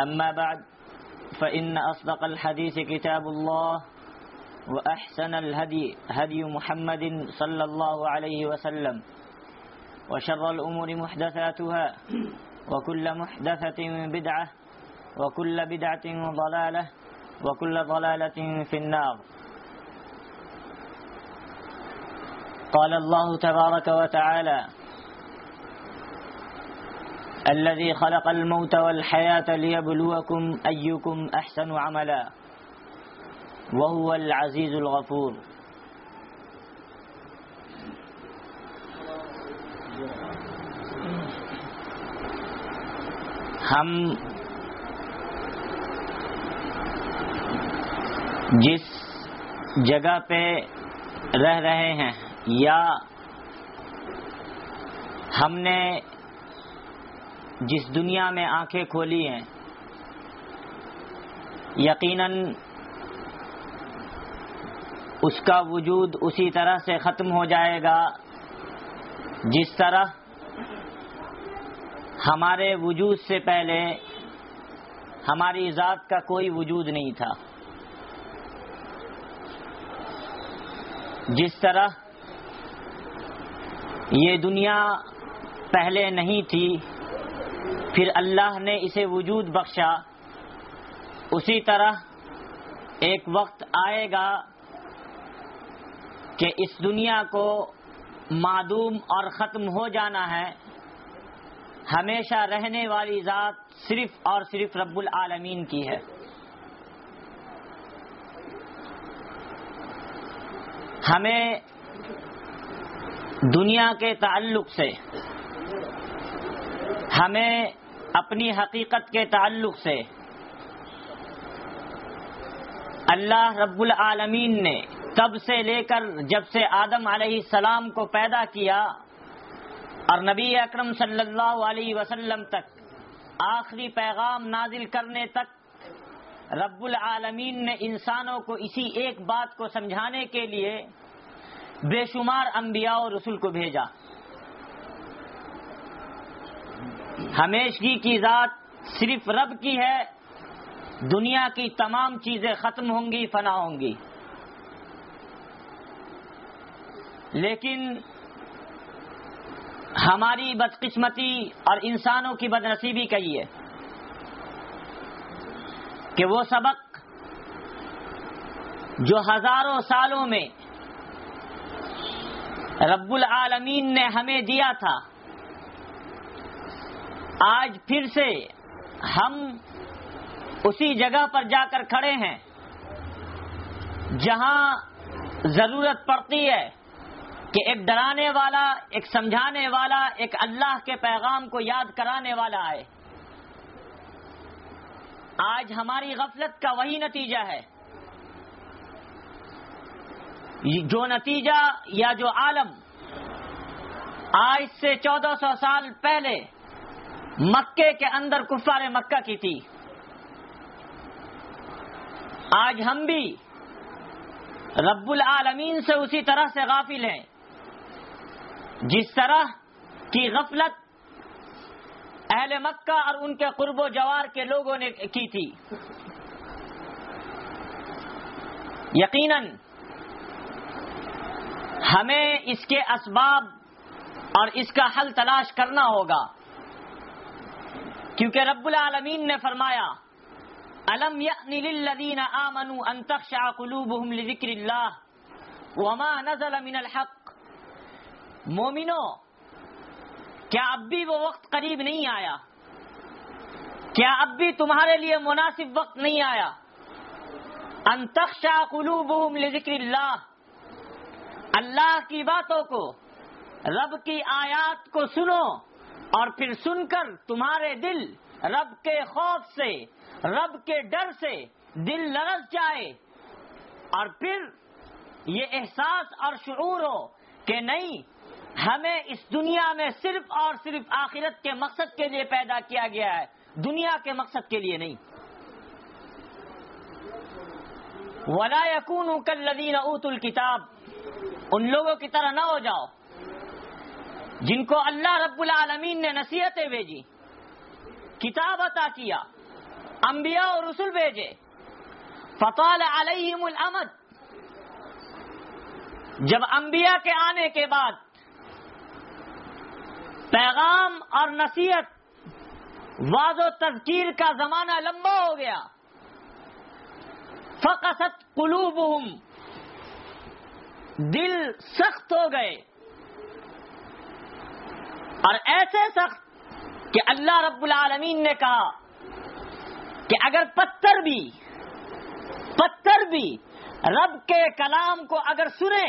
أما بعد، فإن أصدق الحديث كتاب الله وأحسن الهدي، هدي محمد صلى الله عليه وسلم وشر الأمور محدثاتها وكل محدثة بدعة وكل بدعة ضلالة وكل ضلالة في النار. قال الله تبارك وتعالى الذي خلق الموت والحياة ليبلوكم أيكم أحسن عملا. وهو العزيز الغفور. ہم جس جگہ پہ رہ رہے ہیں، یا ہم نے جس دنیا میں آنکھیں کھولی ہیں، یقیناً اس کا وجود اسی طرح سے ختم ہو جائے گا، جس طرح ہمارے وجود سے پہلے ہماری ذات کا کوئی وجود نہیں تھا۔ جس طرح یہ دنیا پہلے نہیں تھی پھر اللہ نے اسے وجود بخشا۔ اسی طرح ایک وقت آئے گا کہ اس دنیا کو معدوم اور ختم ہو جانا ہے۔ ہمیشہ رہنے والی ذات صرف اور صرف رب العالمین کی ہے۔ ہمیں دنیا کے تعلق سے، ہمیں اپنی حقیقت کے تعلق سے۔ اللہ رب العالمین نے تب سے لے کر جب سے آدم علیہ السلام کو پیدا کیا اور نبی اکرم صلی اللہ علیہ وسلم تک آخری پیغام نازل کرنے تک رب العالمین نے انسانوں کو اسی ایک بات کو سمجھانے کے لیے بے شمار انبیاء و رسول کو بھیجا۔ ہمیشگی کی ذات صرف رب کی ہے، دنیا کی تمام چیزیں ختم ہوں گی، فنا ہوں گی۔ لیکن ہماری بدقسمتی اور انسانوں کی بد نصیبی کہی ہے کہ وہ سبق جو ہزاروں سالوں میں رب العالمین نے ہمیں دیا تھا آج پھر سے ہم اسی جگہ پر جا کر کھڑے ہیں جہاں ضرورت پڑتی ہے کہ ایک ڈرانے والا، ایک سمجھانے والا، ایک اللہ کے پیغام کو یاد کرانے والا آئے۔ آج ہماری غفلت کا وہی نتیجہ ہے۔ جو نتیجہ یا جو عالم آج سے چودہ سو سال پہلے مکے کے اندر کفار مکہ کی تھی۔ آج ہم بھی رب العالمین سے اسی طرح سے غافل ہیں۔ جس طرح کی غفلت اہل مکہ اور ان کے قرب و جوار کے لوگوں نے کی تھی۔ یقیناً ہمیں اس کے اسباب اور اس کا حل تلاش کرنا ہوگا۔ کیونکہ رب العالمین نے فرمایا، الم للذین آمنوا ان تخشع قلوبهم لذکر اللہ وما نزل من الحق مومنو، کیا اب بھی وہ وقت قریب نہیں آیا؟ کیا اب بھی تمہارے لیے مناسب وقت نہیں آیا؟ ان تخشع قلوبهم لذکر اللہ اللہ کی باتوں کو، رب کی آیات کو سنو۔ اور پھر سن کر تمہارے دل رب کے خوف سے، رب کے ڈر سے دل لرس جائے۔ اور پھر یہ احساس اور شعور ہو کہ نہیں، ہمیں اس دنیا میں صرف اور صرف آخرت کے مقصد کے لیے پیدا کیا گیا ہے، دنیا کے مقصد کے لیے نہیں۔ ولا یقون کل لدین اوت الکتاب ان لوگوں کی طرح نہ ہو جاؤ۔ جن کو اللہ رب العالمین نے نصیحتیں بھیجی، کتاب عطا کیا، انبیاء اور رسول بھیجے۔ فطال علیہم الامد جب انبیاء کے آنے کے بعد پیغام اور نصیحت واض و تذکیر کا زمانہ لمبا ہو گیا۔ فقصت قلوبہم دل سخت ہو گئے۔ اور ایسے سخت کہ اللہ رب العالمین نے کہا کہ اگر پتھر بھی پتھر بھی رب کے کلام کو اگر سنے،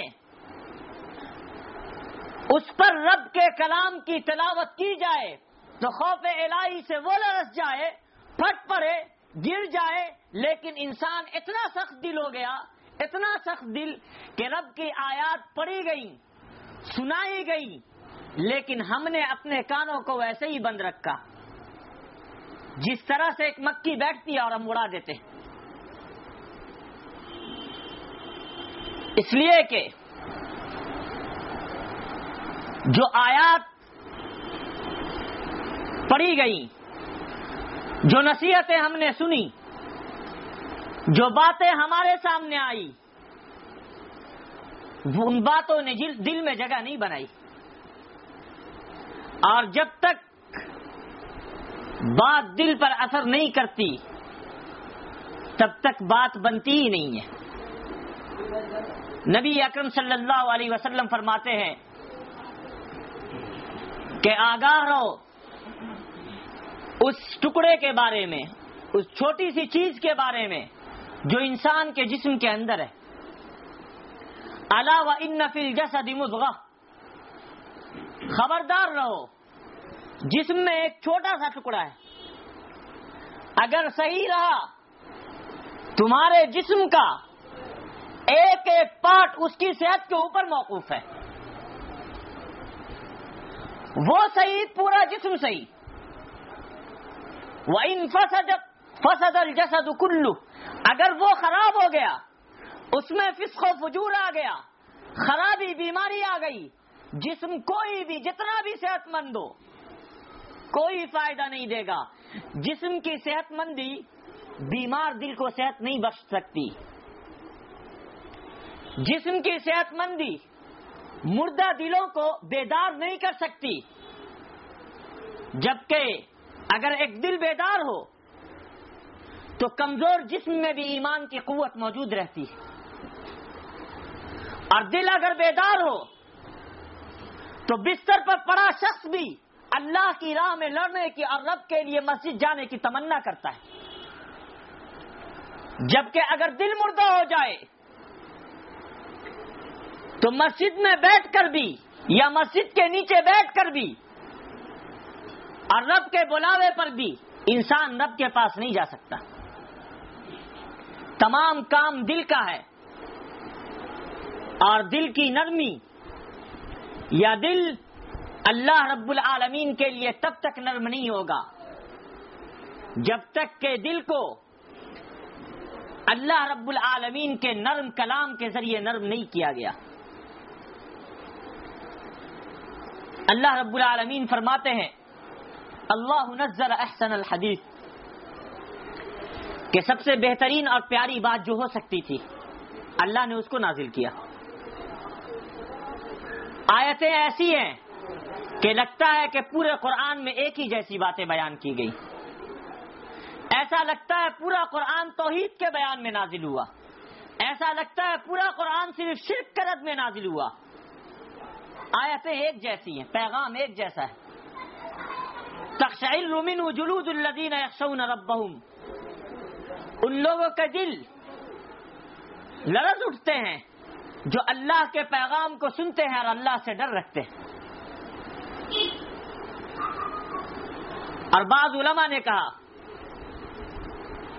اس پر رب کے کلام کی تلاوت کی جائے، تو خوف الہی سے وہ لرس جائے، پھٹ پڑے، گر جائے، لیکن انسان اتنا سخت دل ہو گیا، اتنا سخت دل کہ رب کی آیات پڑی گئی سنائی گئی لیکن ہم نے اپنے کانوں کو ویسے ہی بند رکھا۔ جس طرح سے ایک مکھی بیٹھتی ہے اور ہم اڑا دیتے ہیں۔ اس لیے کہ جو آیات پڑھی گئی جو نصیحتیں ہم نے سنی، جو باتیں ہمارے سامنے آئی ان باتوں نے دل میں جگہ نہیں بنائی۔ اور جب تک بات دل پر اثر نہیں کرتی، تب تک بات بنتی ہی نہیں ہے۔ نبی اکرم صلی اللہ علیہ وسلم فرماتے ہیں کہ آگاہ رہو۔ اس ٹکڑے کے بارے میں، اس چھوٹی سی چیز کے بارے میں جو انسان کے جسم کے اندر ہے۔ اللہ و ان نفل جیسا خبردار رہو۔ جسم میں ایک چھوٹا سا ٹکڑا ہے۔ اگر صحیح رہا، تمہارے جسم کا ایک ایک پارٹ اس کی صحت کے اوپر موقوف ہے۔ وہ صحیح، پورا جسم صحیح۔ وہ ان فسد فسد الجسد کلو اگر وہ خراب ہو گیا، اس میں فسق و فجور آ گیا، خرابی، بیماری آ گئی جسم کوئی بھی، جتنا بھی صحت مند ہو، کوئی فائدہ نہیں دے گا۔ جسم کی صحت مندی بیمار دل کو صحت نہیں بخش سکتی۔ جسم کی صحت مندی مردہ دلوں کو بیدار نہیں کر سکتی۔ جبکہ اگر ایک دل بیدار ہو، تو کمزور جسم میں بھی ایمان کی قوت موجود رہتی ہے۔ اور دل اگر بیدار ہو تو بستر پر پڑا شخص بھی اللہ کی راہ میں لڑنے کی اور رب کے لیے مسجد جانے کی تمنا کرتا ہے۔ جبکہ اگر دل مردہ ہو جائے، تو مسجد میں بیٹھ کر بھی یا مسجد کے نیچے بیٹھ کر بھی اور رب کے بلاوے پر بھی انسان رب کے پاس نہیں جا سکتا۔ تمام کام دل کا ہے اور دل کی نرمی یا دل اللہ رب العالمین کے لیے تب تک نرم نہیں ہوگا جب تک کہ دل کو اللہ رب العالمین کے نرم کلام کے ذریعے نرم نہیں کیا گیا۔ اللہ رب العالمین فرماتے ہیں، اللہ نزل احسن الحدیث، کہ سب سے بہترین اور پیاری بات جو ہو سکتی تھی، اللہ نے اس کو نازل کیا۔ آیتیں ایسی ہیں کہ لگتا ہے کہ پورے قرآن میں ایک ہی جیسی باتیں بیان کی گئی۔ ایسا لگتا ہے پورا قرآن توحید کے بیان میں نازل ہوا۔ ایسا لگتا ہے پورا قرآن صرف شرک کرد میں نازل ہوا۔ آیتیں ایک جیسی ہیں، پیغام ایک جیسا ہے۔ تخشعر من جلود الذین یخشون ربهم ان لوگوں کے دل لرز اٹھتے ہیں۔ جو اللہ کے پیغام کو سنتے ہیں اور اللہ سے ڈر رکھتے ہیں۔ اور بعض علماء نے کہا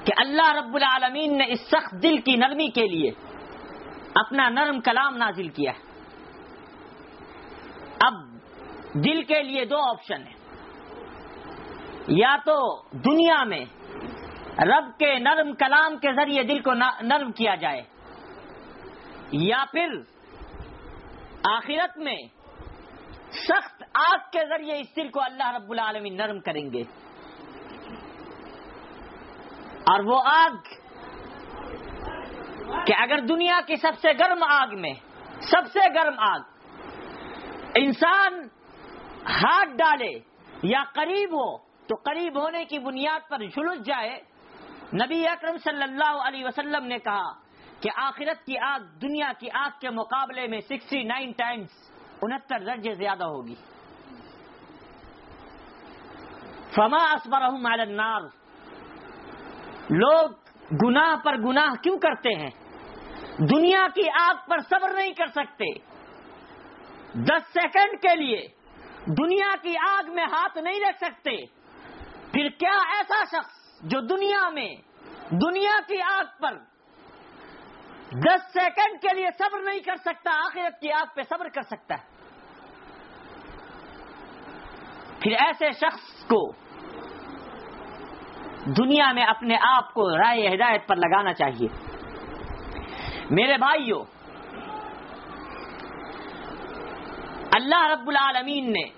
کہ اللہ رب العالمین نے اس سخت دل کی نرمی کے لیے اپنا نرم کلام نازل کیا ہے۔ اب دل کے لیے دو آپشن ہیں۔ یا تو دنیا میں رب کے نرم کلام کے ذریعے دل کو نرم کیا جائے۔ یا پھر آخرت میں سخت آگ کے ذریعے اس دل کو اللہ رب العالمین نرم کریں گے۔ اور وہ آگ کہ اگر دنیا کی سب سے گرم آگ میں، سب سے گرم آگ انسان ہاتھ ڈالے یا قریب ہو، تو قریب ہونے کی بنیاد پر جھلس جائے۔ نبی اکرم صلی اللہ علیہ وسلم نے کہا کہ آخرت کی آگ، دنیا کی آگ کے مقابلے میں سکسٹی نائن ٹائمس انہتر درجے زیادہ ہوگی۔ فما علی النار۔ لوگ گناہ پر گناہ کیوں کرتے ہیں؟ دنیا کی آگ پر صبر نہیں کر سکتے۔ دس سیکنڈ کے لیے دنیا کی آگ میں ہاتھ نہیں رکھ سکتے۔ پھر کیا ایسا شخص جو دنیا میں، دنیا کی آگ پر دس سیکنڈ کے لیے صبر نہیں کر سکتا، آخرت کی آگ پہ صبر کر سکتا ہے۔ پھر ایسے شخص کو دنیا میں اپنے آپ کو رائے ہدایت پر لگانا چاہیے۔ میرے بھائیوں اللہ رب العالمین نے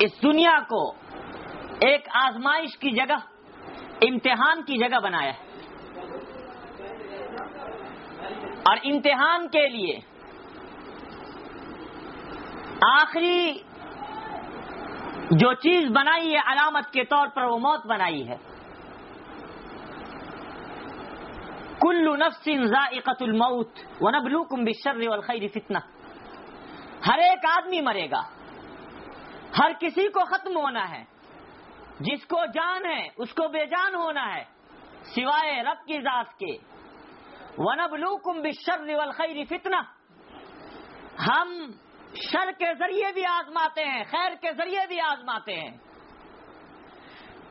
اس دنیا کو ایک آزمائش کی جگہ، امتحان کی جگہ بنایا ہے۔ اور امتحان کے لیے آخری جو چیز بنائی ہے علامت کے طور پر وہ موت بنائی ہے۔ کلو نفس ذائقت الموت ونبلوکم بالشر والخیر فتنہ۔ ہر ایک آدمی مرے گا۔ ہر کسی کو ختم ہونا ہے۔ جس کو جان ہے، اس کو بے جان ہونا ہے۔ سوائے رب کی ذات کے۔ ونبلوکم بالشر والخیر فتنہ ہم شر کے ذریعے بھی آزماتے ہیں، خیر کے ذریعے بھی آزماتے ہیں۔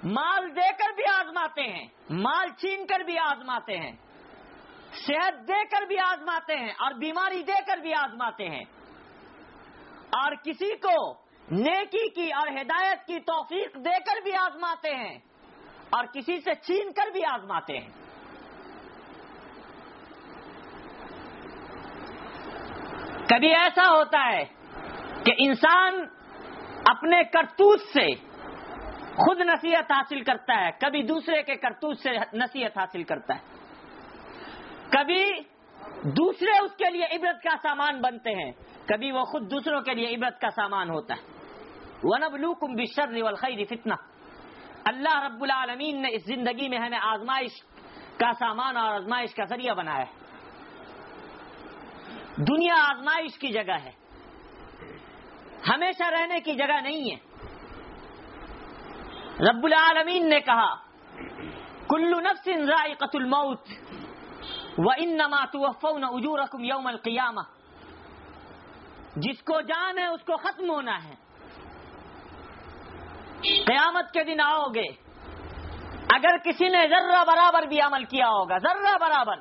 مال دے کر بھی آزماتے ہیں، مال چھین کر بھی آزماتے ہیں۔ صحت دے کر بھی آزماتے ہیں اور بیماری دے کر بھی آزماتے ہیں۔ اور کسی کو نیکی کی اور ہدایت کی توفیق دے کر بھی آزماتے ہیں اور کسی سے چھین کر بھی آزماتے ہیں۔ کبھی ایسا ہوتا ہے کہ انسان اپنے کرتوت سے خود نصیحت حاصل کرتا ہے، کبھی دوسرے کے کرتوت سے نصیحت حاصل کرتا ہے۔ کبھی دوسرے اس کے لیے عبرت کا سامان بنتے ہیں، کبھی وہ خود دوسروں کے لیے عبرت کا سامان ہوتا ہے۔ ونبلوکم بالشر والخیر فتنہ اللہ رب العالمین نے اس زندگی میں ہمیں آزمائش کا سامان اور آزمائش کا ذریعہ بنایا ہے۔ دنیا آزمائش کی جگہ ہے۔ ہمیشہ رہنے کی جگہ نہیں ہے۔ رب العالمین نے کہا کلو نفس ذائقت الموت وانما توفون اجورکم یوم القیامہ۔ جس کو جان ہے، اس کو ختم ہونا ہے۔ قیامت کے دن آؤ گے۔ اگر کسی نے ذرہ برابر بھی عمل کیا ہوگا، ذرہ برابر۔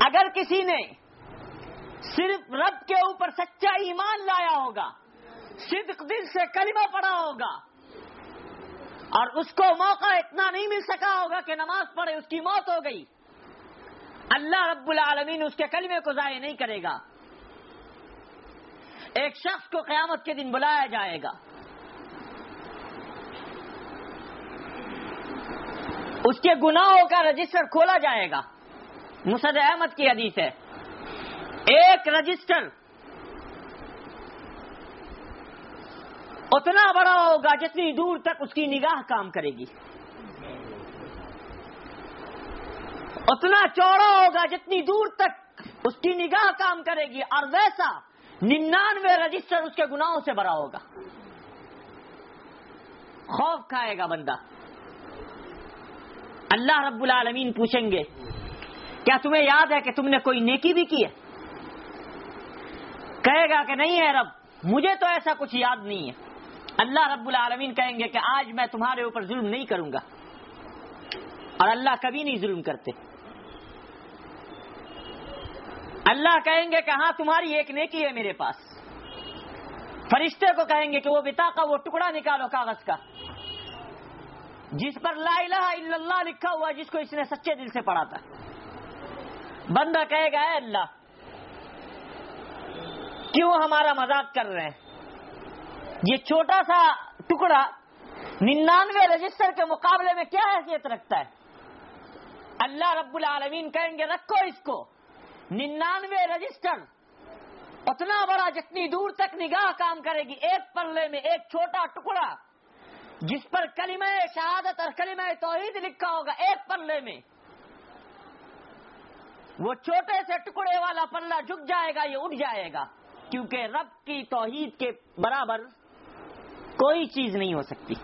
اگر کسی نے صرف رب کے اوپر سچا ایمان لایا ہوگا۔ صدق دل سے کلمہ پڑا ہوگا۔ اور اس کو موقع اتنا نہیں مل سکا ہوگا کہ نماز پڑھے، اس کی موت ہو گئی۔ اللہ رب العالمین اس کے کلمے کو ضائع نہیں کرے گا۔ ایک شخص کو قیامت کے دن بلایا جائے گا۔ اس کے گناہوں کا رجسٹر کھولا جائے گا۔ مسد احمد کی حدیث ہے۔ ایک رجسٹر اتنا بڑا ہوگا جتنی دور تک اس کی نگاہ کام کرے گی۔ اتنا چوڑا ہوگا جتنی دور تک اس کی نگاہ کام کرے گی۔ اور ویسا ننانوے رجسٹر اس کے گناہوں سے بڑا ہوگا۔ خوف کھائے گا بندہ۔ اللہ رب العالمین پوچھیں گے، کیا تمہیں یاد ہے کہ تم نے کوئی نیکی بھی کی ہے؟ کہے گا کہ نہیں ہے رب، مجھے تو ایسا کچھ یاد نہیں ہے۔ اللہ رب العالمین کہیں گے کہ آج میں تمہارے اوپر ظلم نہیں کروں گا۔ اور اللہ کبھی نہیں ظلم کرتے۔ اللہ کہیں گے کہ ہاں تمہاری ایک نیکی ہے میرے پاس۔ فرشتے کو کہیں گے کہ وہ بتا کا وہ ٹکڑا نکالو کاغذ کا۔ جس پر لا الہ الا اللہ لکھا ہوا، جس کو اس نے سچے دل سے پڑھا تھا۔ بندہ کہے گا، اے اللہ کیوں ہمارا مذاق کر رہے ہیں؟ یہ چھوٹا سا ٹکڑا ننانوے رجسٹر کے مقابلے میں کیا حیثیت رکھتا ہے؟ اللہ رب العالمین کہیں گے، رکھو اس کو۔ ننانوے رجسٹر اتنا بڑا جتنی دور تک نگاہ کام کرے گی، ایک پلے میں ایک چھوٹا ٹکڑا، جس پر کلمہ شہادت اور کلمہ توحید لکھا ہوگا، ایک پلے میں۔ وہ چھوٹے سے ٹکڑے والا پلہ جھک جائے گا، یہ اٹھ جائے گا۔ کیونکہ رب کی توحید کے برابر کوئی چیز نہیں ہو سکتی۔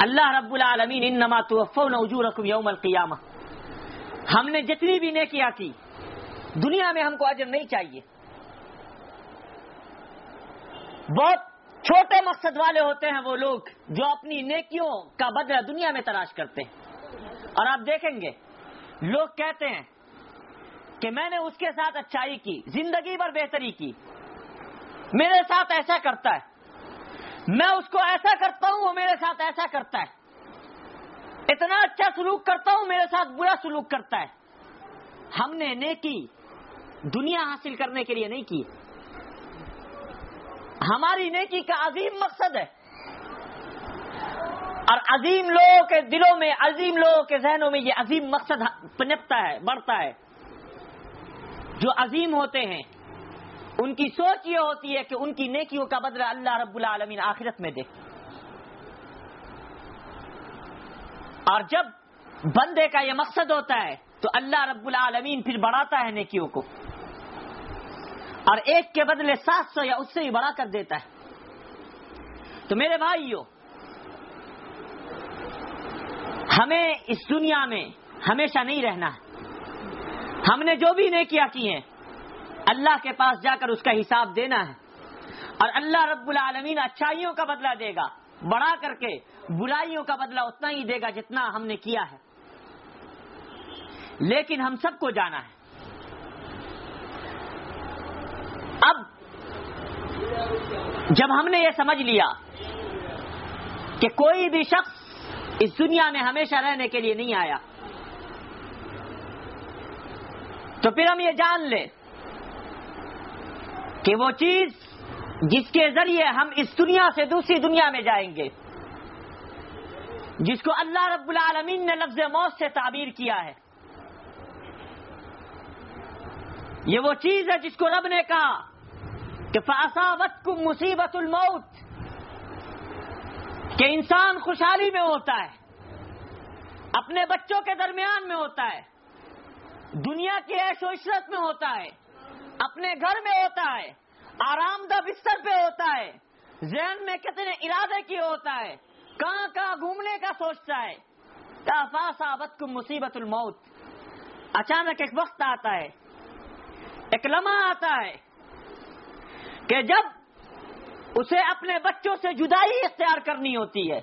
اللہ رب العالمین انما توفون اجورکم یوم القیامہ۔ ہم نے جتنی بھی نیکیاں کی، دنیا میں ہم کو اجر نہیں چاہیے۔ بہت چھوٹے مقصد والے ہوتے ہیں وہ لوگ جو اپنی نیکیوں کا بدلہ دنیا میں تلاش کرتے ہیں۔ اور آپ دیکھیں گے، لوگ کہتے ہیں کہ میں نے اس کے ساتھ اچھائی کی، زندگی بھر بہتری کی۔ میرے ساتھ ایسا کرتا ہے۔ میں اس کو ایسا کرتا ہوں، وہ میرے ساتھ ایسا کرتا ہے۔ اتنا اچھا سلوک کرتا ہوں، میرے ساتھ برا سلوک کرتا ہے۔ ہم نے نیکی دنیا حاصل کرنے کے لیے نہیں کی۔ ہماری نیکی کا عظیم مقصد ہے۔ اور عظیم لوگوں کے دلوں میں، عظیم لوگوں کے ذہنوں میں یہ عظیم مقصد پنپتا ہے، بڑھتا ہے۔ جو عظیم ہوتے ہیں، ان کی سوچ یہ ہوتی ہے کہ ان کی نیکیوں کا بدلہ اللہ رب العالمین آخرت میں دے۔ اور جب بندے کا یہ مقصد ہوتا ہے، تو اللہ رب العالمین پھر بڑھاتا ہے نیکیوں کو۔ اور ایک کے بدلے سات سو یا اس سے ہی بڑھا کر دیتا ہے۔ تو میرے بھائیوں، ہمیں اس دنیا میں ہمیشہ نہیں رہنا ہے۔ ہم نے جو بھی نیکیاں کی ہیں، اللہ کے پاس جا کر اس کا حساب دینا ہے۔ اور اللہ رب العالمین اچھائیوں کا بدلہ دے گا۔ بڑھا کر کے برائیوں کا بدلہ اتنا ہی دے گا جتنا ہم نے کیا ہے۔ لیکن ہم سب کو جانا ہے۔ اب جب ہم نے یہ سمجھ لیا کہ کوئی بھی شخص اس دنیا میں ہمیشہ رہنے کے لیے نہیں آیا تو پھر ہم یہ جان لیں کہ وہ چیز جس کے ذریعے ہم اس دنیا سے دوسری دنیا میں جائیں گے، جس کو اللہ رب العالمین نے لفظ موت سے تعبیر کیا ہے۔ یہ وہ چیز ہے جس کو رب نے کہا کہ فاساوت کو مصیبت الموت، کہ انسان خوشحالی میں ہوتا ہے، اپنے بچوں کے درمیان میں ہوتا ہے۔ دنیا کی عیش و عشرت میں ہوتا ہے، اپنے گھر میں ہوتا ہے آرام دہ بستر پہ ہوتا ہے، ذہن میں کتنے ارادے کی ہوتا ہے، کہاں کہاں گھومنے کا سوچتا ہے۔ صابت کو مصیبت الموت۔ اچانک ایک وقت آتا ہے، ایک لمحہ آتا ہے کہ جب اسے اپنے بچوں سے جدائی اختیار کرنی ہوتی ہے۔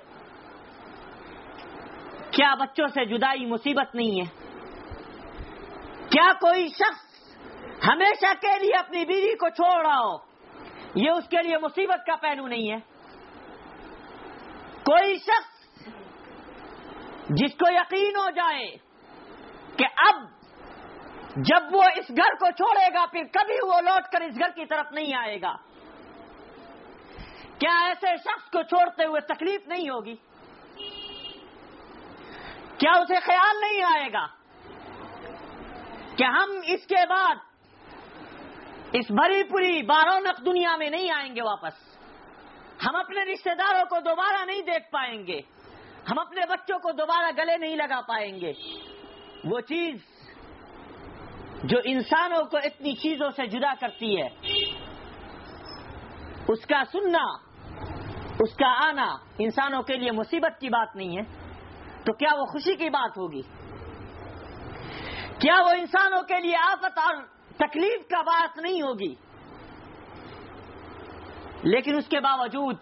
کیا بچوں سے جدائی مصیبت نہیں ہے؟ کیا کوئی شخص ہمیشہ کے لیے اپنی بیوی کو چھوڑ رہا ہو؟ یہ اس کے لیے مصیبت کا پہلو نہیں ہے۔ کوئی شخص جس کو یقین ہو جائے کہ اب جب وہ اس گھر کو چھوڑے گا، پھر کبھی وہ لوٹ کر اس گھر کی طرف نہیں آئے گا۔ کیا ایسے شخص کو چھوڑتے ہوئے تکلیف نہیں ہوگی؟ کیا اسے خیال نہیں آئے گا؟ کہ ہم اس کے بعد اس بھری پوری بارونق دنیا میں نہیں آئیں گے واپس۔ ہم اپنے رشتہ داروں کو دوبارہ نہیں دیکھ پائیں گے۔ ہم اپنے بچوں کو دوبارہ گلے نہیں لگا پائیں گے۔ وہ چیز جو انسانوں کو اتنی چیزوں سے جدا کرتی ہے۔ اس کا سننا، اس کا آنا انسانوں کے لیے مصیبت کی بات نہیں ہے۔ تو کیا وہ خوشی کی بات ہوگی؟ کیا وہ انسانوں کے لیے آفت اور تکلیف کا بات نہیں ہوگی؟ لیکن اس کے باوجود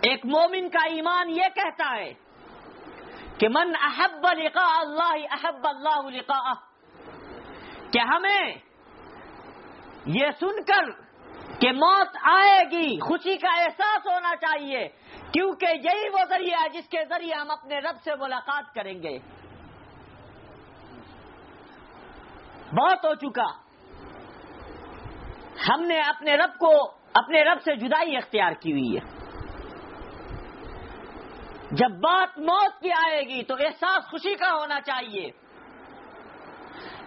ایک مومن کا ایمان یہ کہتا ہے کہ من احب لقاء اللہ، احب اللہ لقاء کہ ہمیں یہ سن کر کہ موت آئے گی، خوشی کا احساس ہونا چاہیے، کیونکہ یہی وہ ذریعہ ہے جس کے ذریعے ہم اپنے رب سے ملاقات کریں گے۔ بہت ہو چکا۔ ہم نے اپنے رب کو اپنے رب سے جدائی اختیار کی ہوئی ہے۔ جب بات موت کی آئے گی تو احساس خوشی کا ہونا چاہیے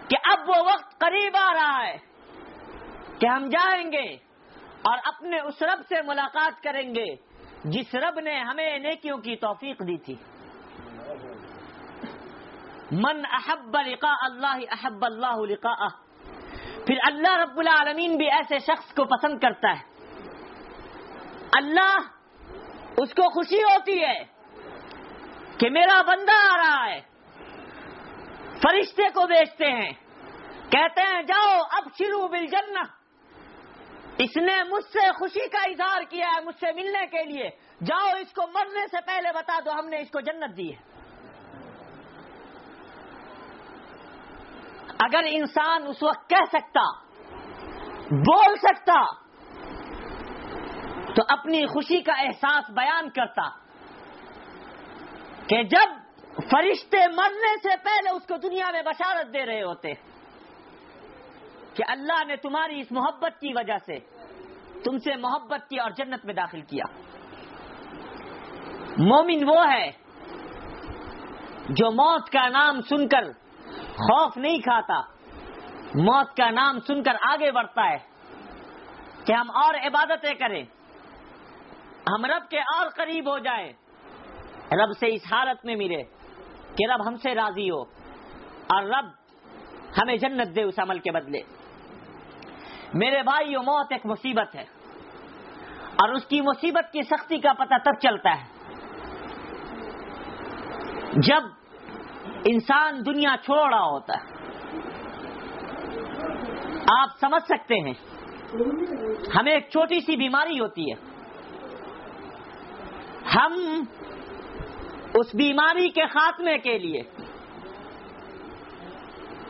کہ اب وہ وقت قریب آ رہا ہے کہ ہم جائیں گے اور اپنے اس رب سے ملاقات کریں گے جس رب نے ہمیں نیکیوں کی توفیق دی تھی۔ من احب لقاء اللہ احب اللہ لقاء پھر اللہ رب العالمین بھی ایسے شخص کو پسند کرتا ہے۔ اللہ اس کو خوشی ہوتی ہے کہ میرا بندہ آ رہا ہے۔ فرشتے کو بیچتے ہیں۔ کہتے ہیں، جاؤ اب شروع بل اس نے مجھ سے خوشی کا اظہار کیا ہے، مجھ سے ملنے کے لیے۔ جاؤ، اس کو مرنے سے پہلے بتا دو، ہم نے اس کو جنت دی ہے۔ اگر انسان اس وقت کہہ سکتا، بول سکتا، تو اپنی خوشی کا احساس بیان کرتا کہ جب فرشتے مرنے سے پہلے اس کو دنیا میں بشارت دے رہے ہوتے کہ اللہ نے تمہاری اس محبت کی وجہ سے تم سے محبت کی اور جنت میں داخل کیا۔ مومن وہ ہے جو موت کا نام سن کر خوف نہیں کھاتا۔ موت کا نام سن کر آگے بڑھتا ہے کہ ہم اور عبادتیں کریں۔ ہم رب کے اور قریب ہو جائیں۔ رب سے اس حالت میں ملے کہ رب ہم سے راضی ہو اور رب ہمیں جنت دے اس عمل کے بدلے۔ میرے بھائی موت ایک مصیبت ہے اور اس کی مصیبت کی سختی کا پتہ تب چلتا ہے جب انسان دنیا چھوڑ رہا ہوتا ہے۔ آپ سمجھ سکتے ہیں۔ ہمیں ایک چھوٹی سی بیماری ہوتی ہے۔ ہم اس بیماری کے خاتمے کے لیے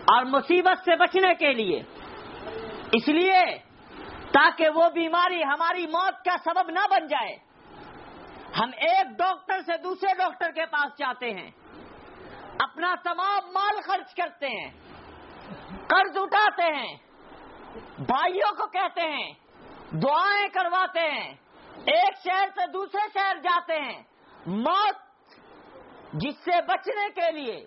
اور مصیبت سے بچنے کے لیے۔ اس لیے تاکہ وہ بیماری ہماری موت کا سبب نہ بن جائے۔ ہم ایک ڈاکٹر سے دوسرے ڈاکٹر کے پاس جاتے ہیں۔ اپنا تمام مال خرچ کرتے ہیں، قرض اٹھاتے ہیں، بھائیوں کو کہتے ہیں، دعائیں کرواتے ہیں، ایک شہر سے دوسرے شہر جاتے ہیں، موت جس سے بچنے کے لیے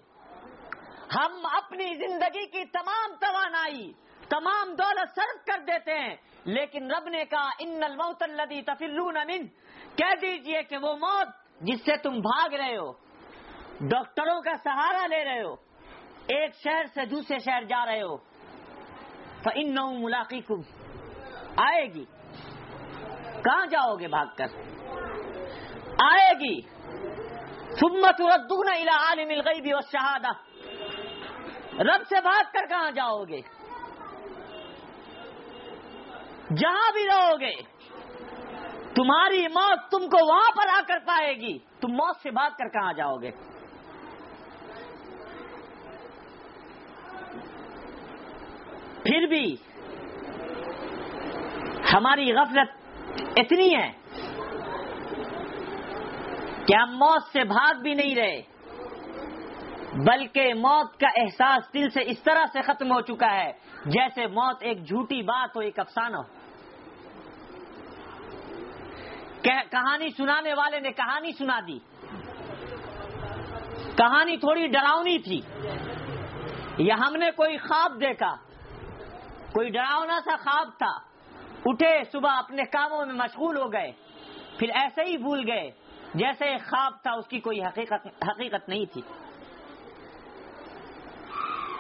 ہم اپنی زندگی کی تمام توانائی، تمام دولت صرف کر دیتے ہیں۔ لیکن رب نے کہا ان الموت الذي تفرون من کہہ دیجیے کہ وہ موت جس سے تم بھاگ رہے ہو۔ ڈاکٹروں کا سہارا لے رہے ہو، ایک شہر سے دوسرے شہر جا رہے ہو ان ملاقی کو آئے گی۔ کہاں جاؤ گے بھاگ کر؟ آئے گی۔ سمت ردون الى عالم الغیب والشہادہ رب سے بات کر کہاں جاؤ گے؟ جہاں بھی رہو گے، تمہاری موت تم کو وہاں پر آ کر پائے گی۔ تم موت سے بات کر کہاں جاؤ گے؟ پھر بھی ہماری غفلت اتنی ہے کہ ہم موت سے بھاگ بھی نہیں رہے، بلکہ موت کا احساس دل سے اس طرح سے ختم ہو چکا ہے جیسے موت ایک جھوٹی بات ہو، ایک افسانہ ہو۔ کہانی سنانے والے نے کہانی سنا دی۔ کہانی تھوڑی ڈراؤنی تھی۔ یا ہم نے کوئی خواب دیکھا۔ کوئی ڈراؤنا سا خواب تھا۔ اٹھے صبح اپنے کاموں میں مشغول ہو گئے۔ پھر ایسے ہی بھول گئے جیسے خواب تھا، اس کی کوئی حقیقت حقیقت نہیں تھی۔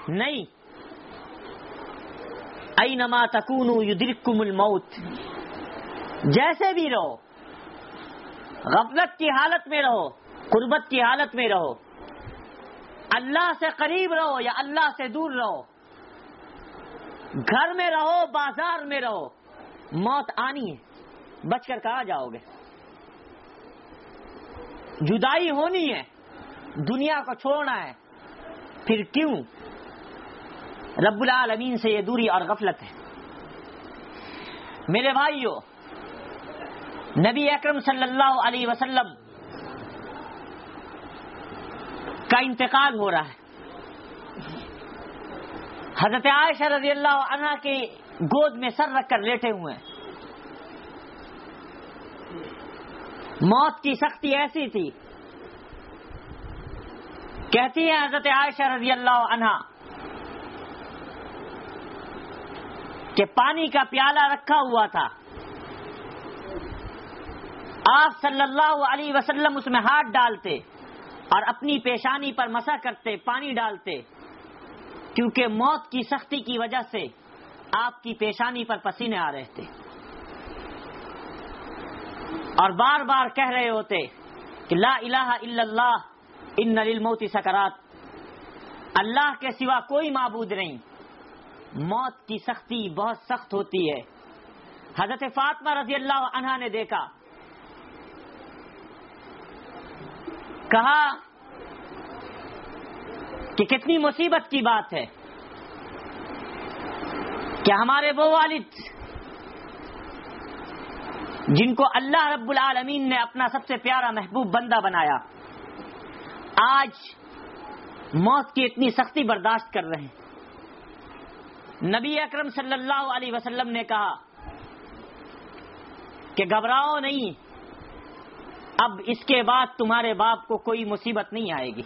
نہیں۔ ائی نما تکون الموت۔ جیسے بھی رہو۔ غفلت کی حالت میں رہو، قربت کی حالت میں رہو۔ اللہ سے قریب رہو یا اللہ سے دور رہو۔ گھر میں رہو، بازار میں رہو۔ موت آنی ہے۔ بچ کر کہاں جاؤ گے؟ جدائی ہونی ہے۔ دنیا کو چھوڑنا ہے۔ پھر کیوں؟ رب العالمین سے یہ دوری اور غفلت ہے۔ میرے بھائیوں نبی اکرم صلی اللہ علیہ وسلم کا انتقال ہو رہا ہے۔ حضرت عائشہ رضی اللہ عنہ کے گود میں سر رکھ کر لیٹے ہوئے ہیں۔ موت کی سختی ایسی تھی۔ کہتی ہے حضرت عائشہ رضی اللہ عنہ کہ پانی کا پیالہ رکھا ہوا تھا۔ آپ صلی اللہ علیہ وسلم اس میں ہاتھ ڈالتے اور اپنی پیشانی پر مسا کرتے، پانی ڈالتے۔ کیونکہ موت کی سختی کی وجہ سے آپ کی پیشانی پر پسینے آ رہے تھے۔ اور بار بار کہہ رہے ہوتے کہ لا الہ الا اللہ، ان للموت سکرات۔ اللہ کے سوا کوئی معبود نہیں۔ موت کی سختی بہت سخت ہوتی ہے۔ حضرت فاطمہ رضی اللہ عنہ نے دیکھا۔ کہا کہ کتنی مصیبت کی بات ہے کہ ہمارے وہ والد جن کو اللہ رب العالمین نے اپنا سب سے پیارا محبوب بندہ بنایا، آج موت کی اتنی سختی برداشت کر رہے ہیں۔ نبی اکرم صلی اللہ علیہ وسلم نے کہا کہ گھبراؤ نہیں، اب اس کے بعد تمہارے باپ کو کوئی مصیبت نہیں آئے گی۔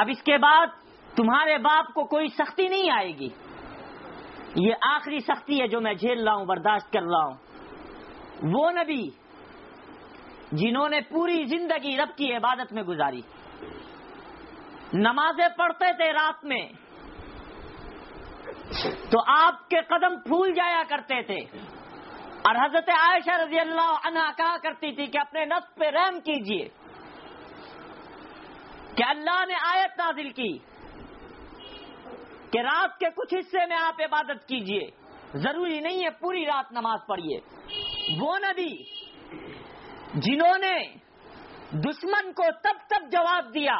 اب اس کے بعد تمہارے باپ کو کوئی سختی نہیں آئے گی۔ یہ آخری سختی ہے جو میں جھیل رہا ہوں، برداشت کر رہا ہوں۔ وہ نبی جنہوں نے پوری زندگی رب کی عبادت میں گزاری۔ نمازیں پڑھتے تھے رات میں۔ تو آپ کے قدم پھول جایا کرتے تھے۔ اور حضرت عائشہ رضی اللہ عنہ کہا کرتی تھی کہ اپنے نفس پہ رحم کیجیے۔ کہ اللہ نے آیت نازل کی کہ رات کے کچھ حصے میں آپ عبادت کیجیے۔ ضروری نہیں ہے پوری رات نماز پڑھیے وہ نبی جنہوں نے دشمن کو تب تب جواب دیا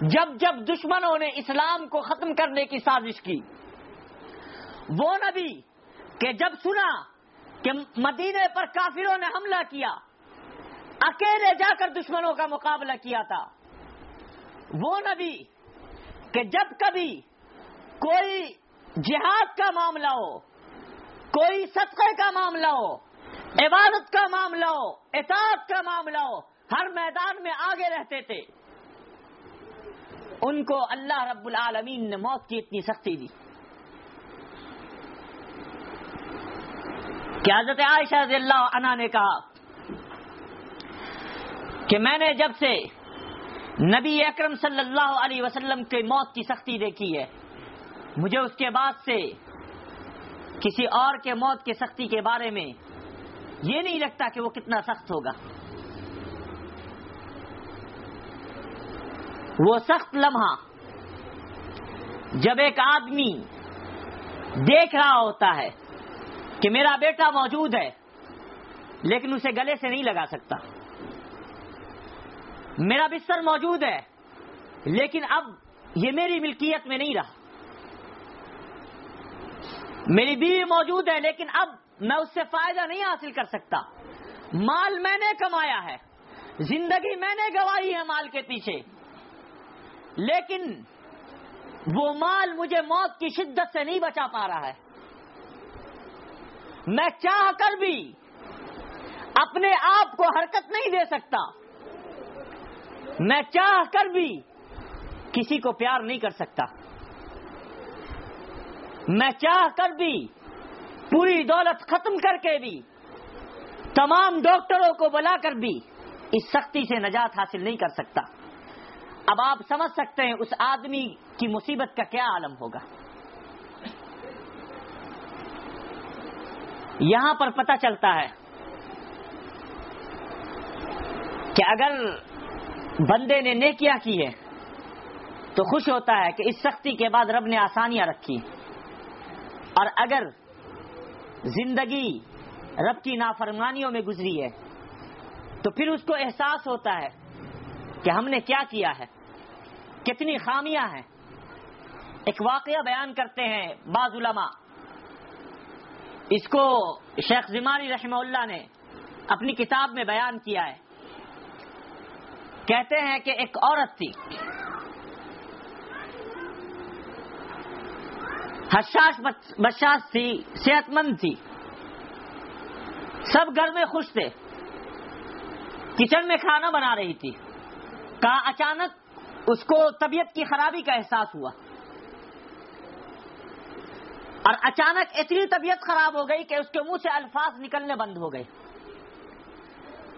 جب جب دشمنوں نے اسلام کو ختم کرنے کی سازش کی۔ وہ نبی کہ جب سنا کہ مدینے پر کافروں نے حملہ کیا، اکیلے جا کر دشمنوں کا مقابلہ کیا تھا۔ وہ نبی کہ جب کبھی کوئی جہاد کا معاملہ ہو، کوئی صدقے کا معاملہ ہو، عبادت کا معاملہ ہو، اطاعت کا معاملہ ہو، ہر میدان میں آگے رہتے تھے، ان کو اللہ رب العالمین نے موت کی اتنی سختی دی۔ کہ حضرت عائشہ رضی اللہ عنہ نے کہا کہ میں نے جب سے نبی اکرم صلی اللہ علیہ وسلم کے موت کی سختی دیکھی ہے۔ مجھے اس کے بعد سے کسی اور کے موت کی سختی کے بارے میں یہ نہیں لگتا کہ وہ کتنا سخت ہوگا۔ وہ سخت لمحہ جب ایک آدمی دیکھ رہا ہوتا ہے کہ میرا بیٹا موجود ہے، لیکن اسے گلے سے نہیں لگا سکتا۔ میرا بستر موجود ہے، لیکن اب یہ میری ملکیت میں نہیں رہا۔ میری بیوی موجود ہے، لیکن اب میں اس سے فائدہ نہیں حاصل کر سکتا۔ مال میں نے کمایا ہے، زندگی میں نے گوائی ہے مال کے پیچھے۔ لیکن وہ مال مجھے موت کی شدت سے نہیں بچا پا رہا ہے۔ میں چاہ کر بھی اپنے آپ کو حرکت نہیں دے سکتا۔ میں چاہ کر بھی کسی کو پیار نہیں کر سکتا۔ میں چاہ کر بھی پوری دولت ختم کر کے بھی تمام ڈاکٹروں کو بلا کر بھی اس سختی سے نجات حاصل نہیں کر سکتا۔ اب آپ سمجھ سکتے ہیں اس آدمی کی مصیبت کا کیا عالم ہوگا۔ یہاں پر پتہ چلتا ہے کہ اگر بندے نے نیکیاں کی ہے تو خوش ہوتا ہے کہ اس سختی کے بعد رب نے آسانیاں رکھی اور اگر زندگی رب کی نافرمانیوں میں گزری ہے، تو پھر اس کو احساس ہوتا ہے کہ ہم نے کیا کیا ہے۔ کتنی خامیاں ہیں۔ ایک واقعہ بیان کرتے ہیں بعض علماء۔ اس کو شیخ زمانی رحمہ اللہ نے اپنی کتاب میں بیان کیا ہے۔ کہتے ہیں کہ ایک عورت تھی۔ حساس بشاس تھی صحت مند تھی۔ سب گھر میں خوش تھے۔ کچن میں کھانا بنا رہی تھی۔ کہا اچانک اس کو طبیعت کی خرابی کا احساس ہوا۔ اور اچانک اتنی طبیعت خراب ہو گئی کہ اس کے منہ سے الفاظ نکلنے بند ہو گئے۔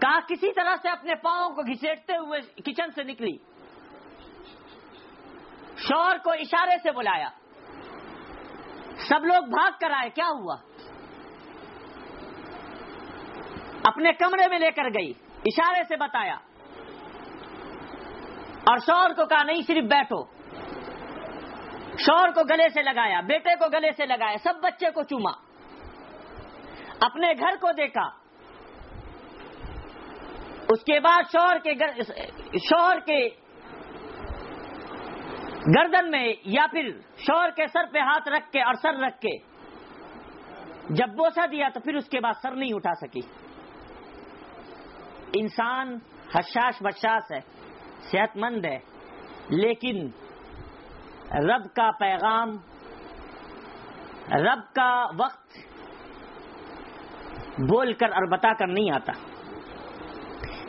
کہا کسی طرح سے اپنے پاؤں کو گھسیٹتے ہوئے کچن سے نکلی۔ شور کو اشارے سے بلایا۔ سب لوگ بھاگ کر آئے، کیا ہوا؟ اپنے کمرے میں لے کر گئی، اشارے سے بتایا۔ اور شور کو کہا، نہیں، صرف بیٹھو۔ شور کو گلے سے لگایا، بیٹے کو گلے سے لگایا، سب بچے کو چوما۔ اپنے گھر کو دیکھا۔ اس کے بعد شور کے گر... شور کے گردن میں یا پھر شور کے سر پہ ہاتھ رکھ کے اور سر رکھ کے جب بوسا دیا تو پھر اس کے بعد سر نہیں اٹھا سکی۔ انسان حشاش بشاش ہے، صحت مند ہے، لیکن رب کا پیغام، رب کا وقت بول کر اور بتا کر نہیں آتا۔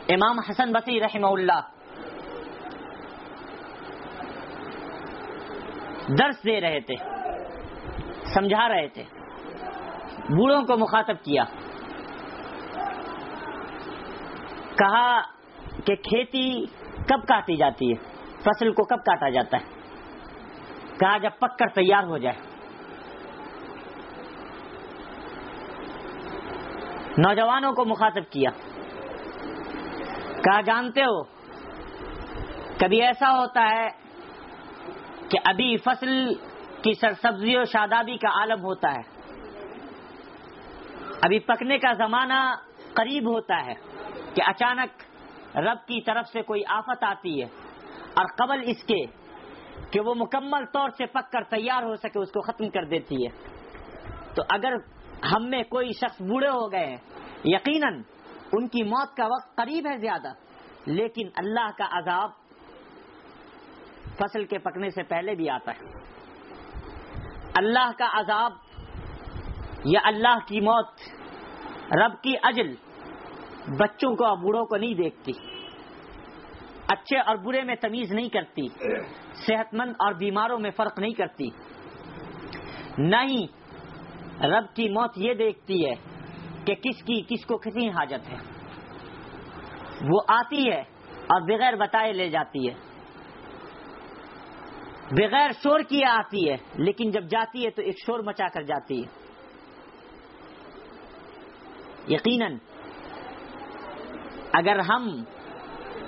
امام حسن بصری رحمہ اللہ درس دے رہے تھے، سمجھا رہے تھے، بوڑھوں کو مخاطب کیا۔ کہا کہ کھیتی کب کاٹی جاتی ہے؟ فصل کو کب کاٹا جاتا ہے؟ کہا جب پک کر تیار ہو جائے۔ نوجوانوں کو مخاطب کیا۔ کہا، جانتے ہو؟ کبھی ایسا ہوتا ہے کہ ابھی فصل کی سرسبزی و شادابی کا عالم ہوتا ہے۔ ابھی پکنے کا زمانہ قریب ہوتا ہے کہ اچانک رب کی طرف سے کوئی آفت آتی ہے اور قبل اس کے کہ وہ مکمل طور سے پک کر تیار ہو سکے، اس کو ختم کر دیتی ہے۔ تو اگر ہم میں کوئی شخص بوڑھے ہو گئے ہیں، یقیناً ان کی موت کا وقت قریب ہے زیادہ، لیکن اللہ کا عذاب فصل کے پکنے سے پہلے بھی آتا ہے۔ اللہ کا عذاب یا اللہ کی موت رب کی اجل بچوں کو اور بوڑھوں کو نہیں دیکھتی، اچھے اور برے میں تمیز نہیں کرتی، صحت مند اور بیماروں میں فرق نہیں کرتی۔ نہیں رب کی موت یہ دیکھتی ہے کہ کس کی، کس کو کتنی حاجت ہے۔ وہ آتی ہے اور بغیر بتائے لے جاتی ہے۔ بغیر شور کیے آتی ہے، لیکن جب جاتی ہے تو ایک شور مچا کر جاتی ہے۔ یقیناً، اگر ہم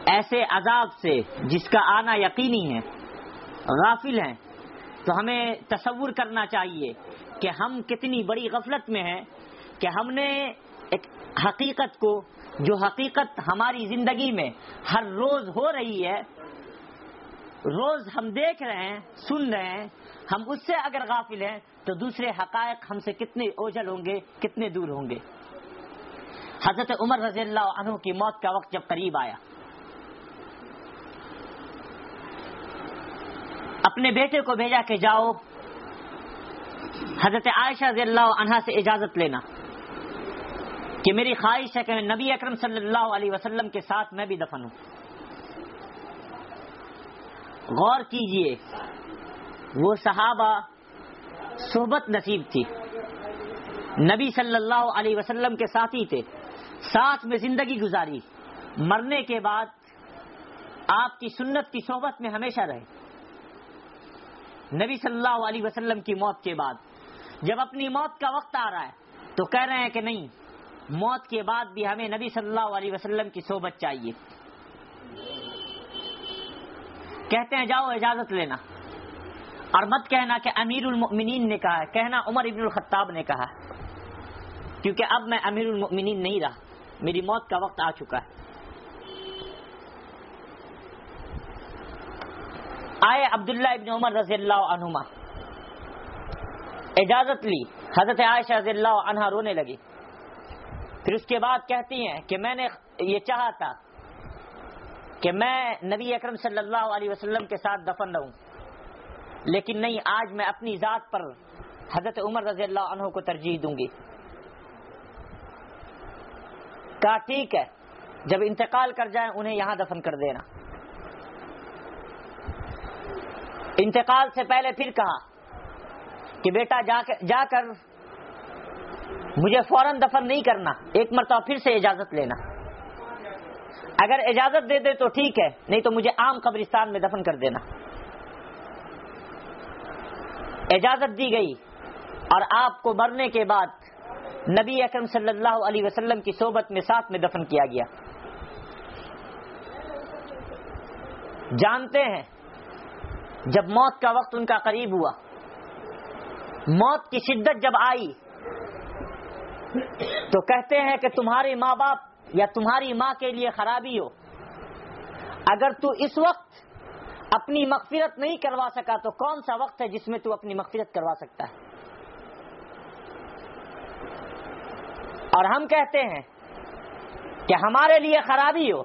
ایسے عذاب سے، جس کا آنا یقینی ہے، غافل ہیں، تو ہمیں تصور کرنا چاہیے کہ ہم کتنی بڑی غفلت میں ہیں۔ کہ ہم نے ایک حقیقت کو، جو حقیقت ہماری زندگی میں ہر روز ہو رہی ہے، روز ہم دیکھ رہے ہیں، سن رہے ہیں، ہم اس سے اگر غافل ہیں تو دوسرے حقائق ہم سے کتنے اوجل ہوں گے، کتنے دور ہوں گے؟ حضرت عمر رضی اللہ عنہ کی موت کا وقت جب قریب آیا۔ اپنے بیٹے کو بھیجا کہ جاؤ، حضرت عائشہ رضی اللہ عنہ سے اجازت لینا۔ کہ میری خواہش ہے کہ میں نبی اکرم صلی اللہ علیہ وسلم کے ساتھ میں بھی دفن ہوں۔ غور کیجیے، وہ صحابہ صحبت نصیب تھی۔ نبی صلی اللہ علیہ وسلم کے ساتھی تھے۔ ساتھ میں زندگی گزاری۔ مرنے کے بعد آپ کی سنت کی صحبت میں ہمیشہ رہے۔ نبی صلی اللہ علیہ وسلم کی موت کے بعد جب اپنی موت کا وقت آ رہا ہے تو کہہ رہے ہیں کہ نہیں موت کے بعد بھی ہمیں نبی صلی اللہ علیہ وسلم کی صحبت چاہیے۔ کہتے ہیں جاؤ اجازت لینا۔ اور مت کہنا کہ امیر المؤمنین نے کہا ہے، کہنا عمر ابن الخطاب نے کہا کیونکہ اب میں امیر المؤمنین نہیں رہا، میری موت کا وقت آ چکا ہے۔ آئے عبداللہ ابن عمر رضی اللہ عنہما۔ اجازت لی۔ حضرت عائشہ رضی اللہ عنہ رونے لگی پھر اس کے بعد کہتی ہیں کہ میں نے یہ چاہا تھا کہ میں نبی اکرم صلی اللہ علیہ وسلم کے ساتھ دفن رہوں۔ لیکن نہیں، آج میں اپنی ذات پر حضرت عمر رضی اللہ عنہ کو ترجیح دوں گی۔ کہا، ٹھیک ہے، جب انتقال کر جائیں انہیں یہاں دفن کر دینا۔ انتقال سے پہلے پھر کہا کہ بیٹا، جا کر مجھے فوراً دفن نہیں کرنا، ایک مرتبہ پھر سے اجازت لینا۔ اگر اجازت دے دے تو ٹھیک ہے، نہیں تو مجھے عام قبرستان میں دفن کر دینا۔ اجازت دی گئی اور آپ کو مرنے کے بعد نبی اکرم صلی اللہ علیہ وسلم کی صحبت میں ساتھ میں دفن کیا گیا۔ جانتے ہیں، جب موت کا وقت ان کا قریب ہوا۔ موت کی شدت جب آئی تو کہتے ہیں کہ تمہارے ماں باپ یا تمہاری ماں کے لیے خرابی ہو۔ اگر تو اس وقت اپنی مغفرت نہیں کروا سکا تو کون سا وقت ہے جس میں تو اپنی مغفرت کروا سکتا ہے؟ اور ہم کہتے ہیں کہ ہمارے لیے خرابی ہو،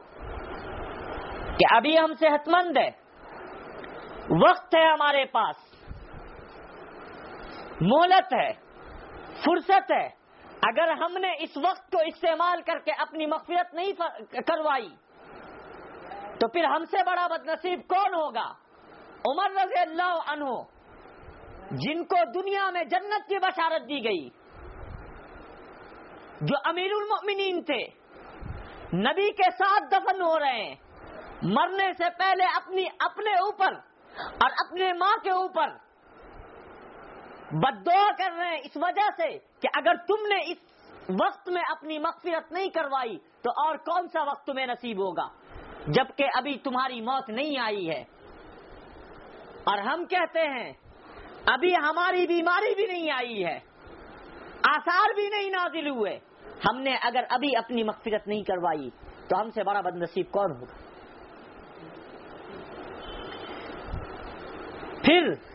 کہ ابھی ہم صحت مند ہے وقت ہے ہمارے پاس مولت ہے، فرصت ہے اگر ہم نے اس وقت کو استعمال کر کے اپنی مغفرت نہیں کروائی، تو پھر ہم سے بڑا بد نصیب کون ہوگا؟ عمر رضی اللہ عنہ، جن کو دنیا میں جنت کی بشارت دی گئی، جو امیر المؤمنین تھے، نبی کے ساتھ دفن ہو رہے ہیں، مرنے سے پہلے اپنی، اپنے اوپر اور اپنے ماں کے اوپر بد دعا کر رہے ہیں۔ اس وجہ سے کہ اگر تم نے اس وقت میں اپنی مغفرت نہیں کروائی تو اور کون سا وقت تمہیں نصیب ہوگا؟ جبکہ ابھی تمہاری موت نہیں آئی ہے۔ اور ہم کہتے ہیں، ابھی ہماری بیماری بھی نہیں آئی ہے۔ آثار بھی نہیں نازل ہوئے۔ ہم نے اگر ابھی اپنی مغفرت نہیں کروائی تو ہم سے بڑا بد نصیب کون ہوگا؟ پھر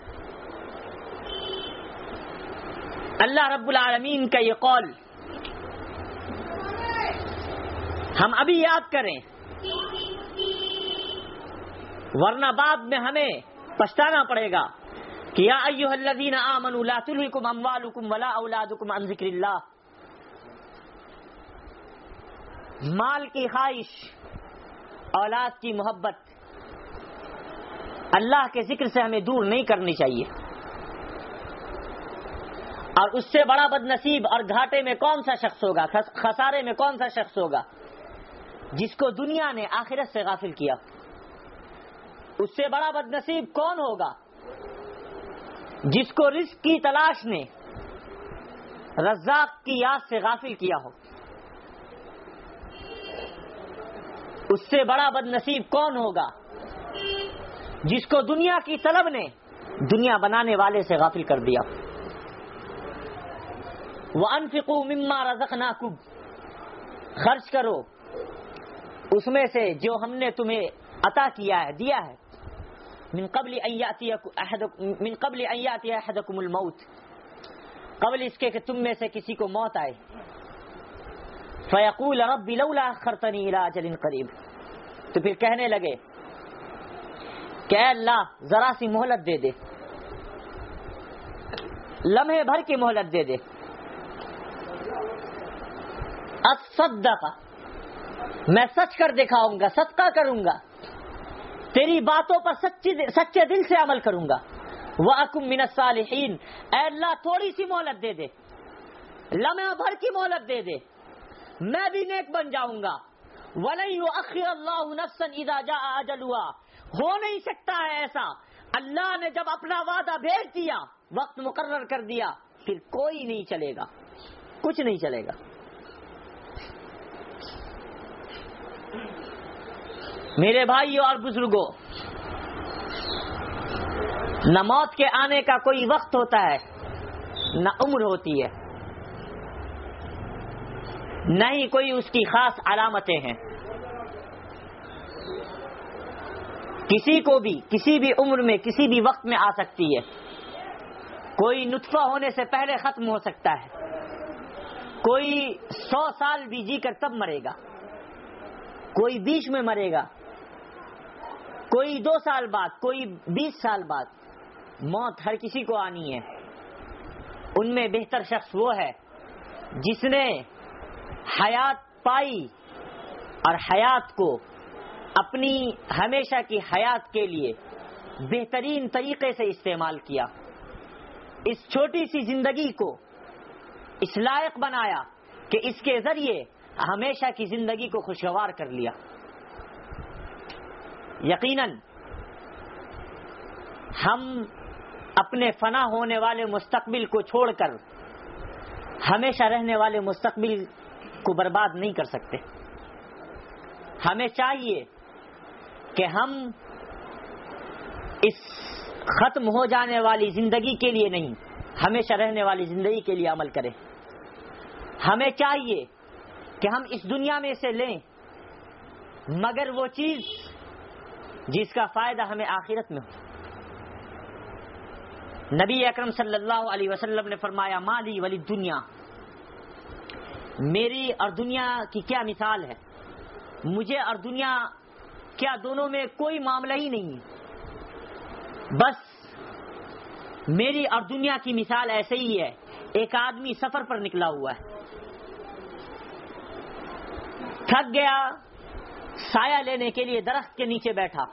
اللہ رب العالمین کا یہ قول۔ ہم ابھی یاد کریں۔ ورنہ بعد میں ہمیں پچھتانا پڑے گا کہ یا ایوہ الذین آمنوا لا تلہکم اموالکم ولا اولادکم عن ذکر اللہ۔ مال کی خواہش، اولاد کی محبت، اللہ کے ذکر سے ہمیں دور نہیں کرنی چاہیے۔ اور اس سے بڑا بد نصیب اور گھاٹے میں کون سا شخص ہوگا؟ خسارے میں کون سا شخص ہوگا؟ جس کو دنیا نے آخرت سے غافل کیا۔ اس سے بڑا بد نصیب کون ہوگا؟ جس کو رزق کی تلاش نے رزاق کی یاد سے غافل کیا ہو۔ اس سے بڑا بد نصیب کون ہوگا؟ جس کو دنیا کی طلب نے دنیا بنانے والے سے غافل کر دیا۔ وہ انفکو مما رزق خرچ کرو۔ اس میں سے جو ہم نے تمہیں عطا کیا ہے، دیا ہے۔ من قبل ان یاتی احدکم من قبل ان یاتی احدکم الموت۔ قبل اس کے کہ تم میں سے کسی کو موت آئے۔ فیقول رب لولا اخرتنی الى اجل قریب۔ تو پھر کہنے لگے، کہ اے اللہ، ذرا سی مہلت دے دے۔ لمحے بھر کی مہلت دے دے۔ میں سچ کر دکھاؤں گا، صدقہ کروں گا۔ تیری باتوں پر سچے دل سے عمل کروں گا۔ وہ اکم من الصالحین اے اللہ، تھوڑی سی مہلت دے دے۔ لمحہ بھر کی مہلت دے دے۔ میں بھی نیک بن جاؤں گا۔ وَلَن ہو نہیں سکتا ہے ایسا۔ اللہ نے جب اپنا وعدہ بھیج دیا، وقت مقرر کر دیا، پھر کوئی نہیں چلے گا۔ کچھ نہیں چلے گا۔ میرے بھائیوں اور بزرگوں نہ موت کے آنے کا کوئی وقت ہوتا ہے، نہ عمر ہوتی ہے۔ نہ ہی کوئی اس کی خاص علامتیں ہیں۔ کسی کو بھی، کسی بھی عمر میں، کسی بھی وقت میں آ سکتی ہے۔ کوئی نطفہ ہونے سے پہلے ختم ہو سکتا ہے۔ کوئی سو سال بھی جی کر تب مرے گا۔ کوئی بیچ میں مرے گا۔ کوئی دو سال بعد، کوئی بیس سال بعد موت ہر کسی کو آنی ہے۔ ان میں بہتر شخص وہ ہے جس نے حیات پائی اور حیات کو اپنی ہمیشہ کی حیات کے لیے بہترین طریقے سے استعمال کیا۔ اس چھوٹی سی زندگی کو اس لائق بنایا کہ اس کے ذریعے ہمیشہ کی زندگی کو خوشگوار کر لیا۔ یقیناً ہم اپنے فنا ہونے والے مستقبل کو چھوڑ کر ہمیشہ رہنے والے مستقبل کو برباد نہیں کر سکتے۔ ہمیں چاہیے کہ ہم اس ختم ہو جانے والی زندگی کے لیے نہیں، ہمیشہ رہنے والی زندگی کے لیے عمل کریں۔ ہمیں چاہیے کہ ہم اس دنیا میں سے لیں، مگر وہ چیز جس کا فائدہ ہمیں آخرت میں ہو۔ نبی اکرم صلی اللہ علیہ وسلم نے فرمایا، مالی ولی دنیا، میری اور دنیا کی کیا مثال ہے؟ مجھے اور دنیا کیا دونوں میں کوئی معاملہ ہی نہیں بس میری اور دنیا کی مثال ایسے ہی ہے، ایک آدمی سفر پر نکلا ہوا ہے۔ تھک گیا، سایہ لینے کے لیے درخت کے نیچے بیٹھا۔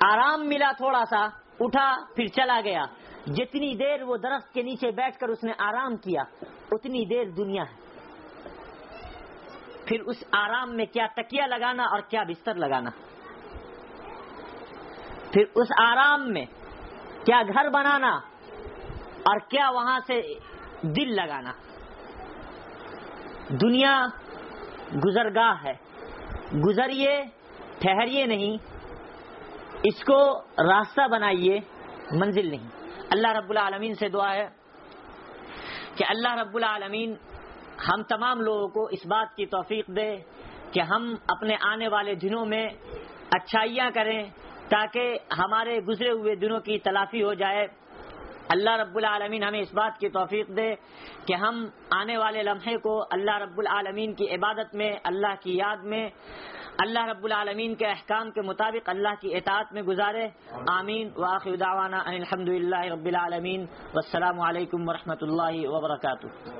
آرام ملا تھوڑا سا، اٹھا، پھر چلا گیا۔ جتنی دیر وہ درخت کے نیچے بیٹھ کر اس نے آرام کیا، اتنی دیر دنیا ہے۔ پھر اس آرام میں کیا تکیا لگانا اور کیا بستر لگانا۔ پھر اس آرام میں کیا گھر بنانا اور کیا وہاں سے دل لگانا۔ دنیا گزرگاہ ہے۔ گزریے، ٹھہریے نہیں۔ اس کو راستہ بنائیے، منزل نہیں۔ اللہ رب العالمین سے دعا ہے کہ اللہ رب العالمین ہم تمام لوگوں کو اس بات کی توفیق دے کہ ہم اپنے آنے والے دنوں میں اچھائیاں کریں تاکہ ہمارے گزرے ہوئے دنوں کی تلافی ہو جائے۔ اللہ رب العالمین ہمیں اس بات کی توفیق دے کہ ہم آنے والے لمحے کو اللہ رب العالمین کی عبادت میں، اللہ کی یاد میں اللہ رب العالمین کے احکام کے مطابق اللہ کی اطاعت میں گزارے۔ آمین۔ واخر دعوانا ان الحمد للہ رب العالمین۔ والسلام علیکم ورحمۃ اللہ وبرکاتہ۔